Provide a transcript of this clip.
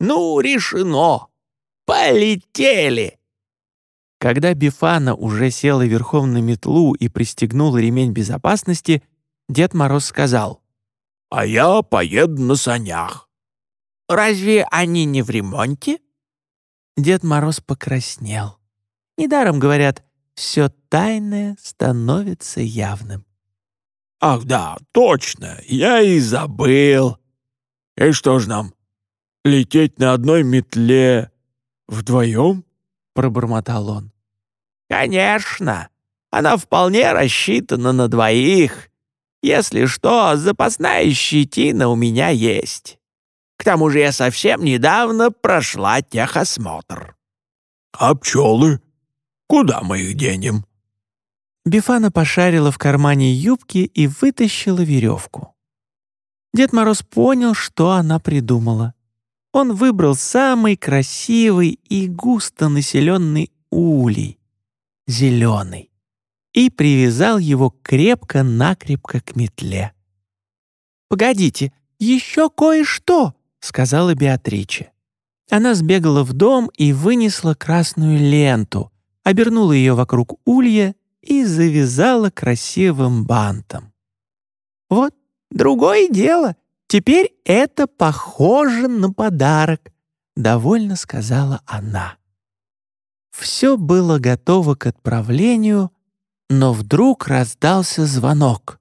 Ну, решено. Полетели!» Когда Бифана уже села верхом на метлу и пристегнула ремень безопасности, Дед Мороз сказал, «А я поеду на санях». «Разве они не в ремонте?» Дед Мороз покраснел. Недаром говорят, все тайное становится явным. «Ах да, точно, я и забыл. И что ж нам, лететь на одной метле вдвоем?» — пробормотал он. «Конечно, она вполне рассчитана на двоих. Если что, запасная щетина у меня есть. К тому же я совсем недавно прошла техосмотр». «А пчелы? Куда мы их денем?» Бифана пошарила в кармане юбки и вытащила веревку. Дед Мороз понял, что она придумала. Он выбрал самый красивый и густо населенный улей, зеленый, и привязал его крепко-накрепко к метле. «Погодите, еще кое-что!» — сказала Беатриче. Она сбегала в дом и вынесла красную ленту, обернула ее вокруг улья и завязала красивым бантом. «Вот другое дело. Теперь это похоже на подарок», — довольно сказала она. Все было готово к отправлению, но вдруг раздался звонок.